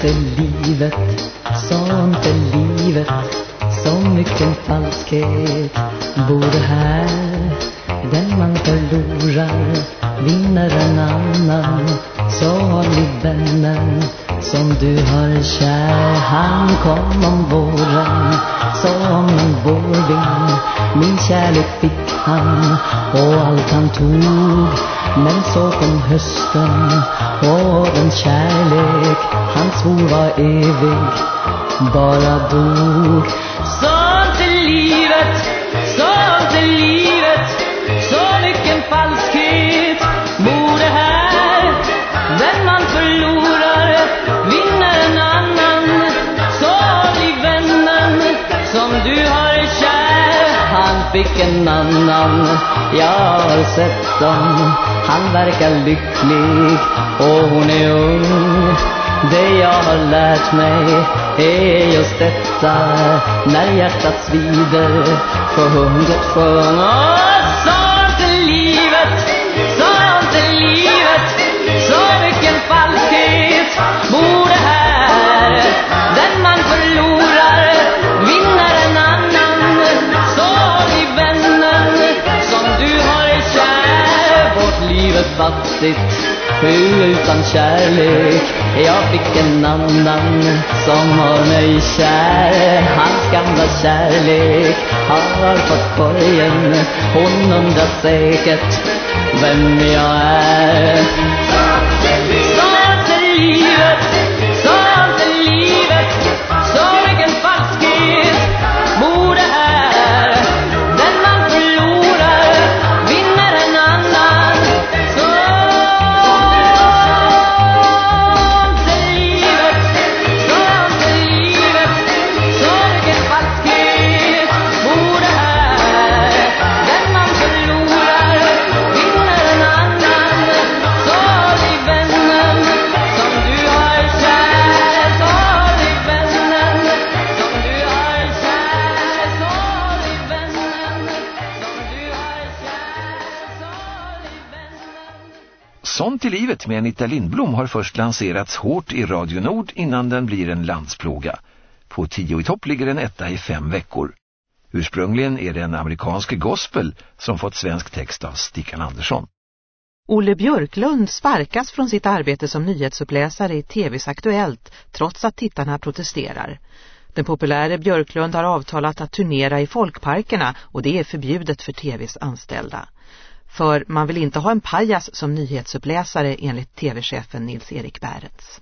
Sånt är livet, sånt är livet Så mycket falskhet. Bor här Den man förlorar vinner en annan. Så håll i vännen som du har kär. Han kom om våren som en vårvind. Min kärlek fick han och allt han tog. Men så kom hösten och den kärlek han hon var evig bara bor. Sånt är livet, sånt är livet. Så mycket falskhet bor det här. Den man förlorar vinner en annan. Sorglig vännen som du har kär. Han fick en annan, jag har sett dem. Han verkar lycklig och hon är ung det jag har lärt mig är just detta. När hjärtat svider för hundet sjunga. Åh, sånt är livet, sånt är livet. Så vilken falskhet bor det här. Den man förlorar vinner en annan. Så Sorg vännen som du har kär. Vårt liv är fattigt utan kärlek. Jag fick en annan som har mig kär. Hans gamla kärlek har fått borgen. Hon undrar säkert vem jag är. Sånt i livet med Anita Lindblom har först lanserats hårt i Radio Nord innan den blir en landsplåga. På tio i topp ligger den etta i fem veckor. Ursprungligen är det en amerikansk gospel som fått svensk text av Stickan Andersson. Olle Björklund sparkas från sitt arbete som nyhetsuppläsare i TVs Aktuellt trots att tittarna protesterar. Den populäre Björklund har avtalat att turnera i folkparkerna och det är förbjudet för TVs anställda. För man vill inte ha en pajas som nyhetsuppläsare enligt TV-chefen Nils-Erik Bärens.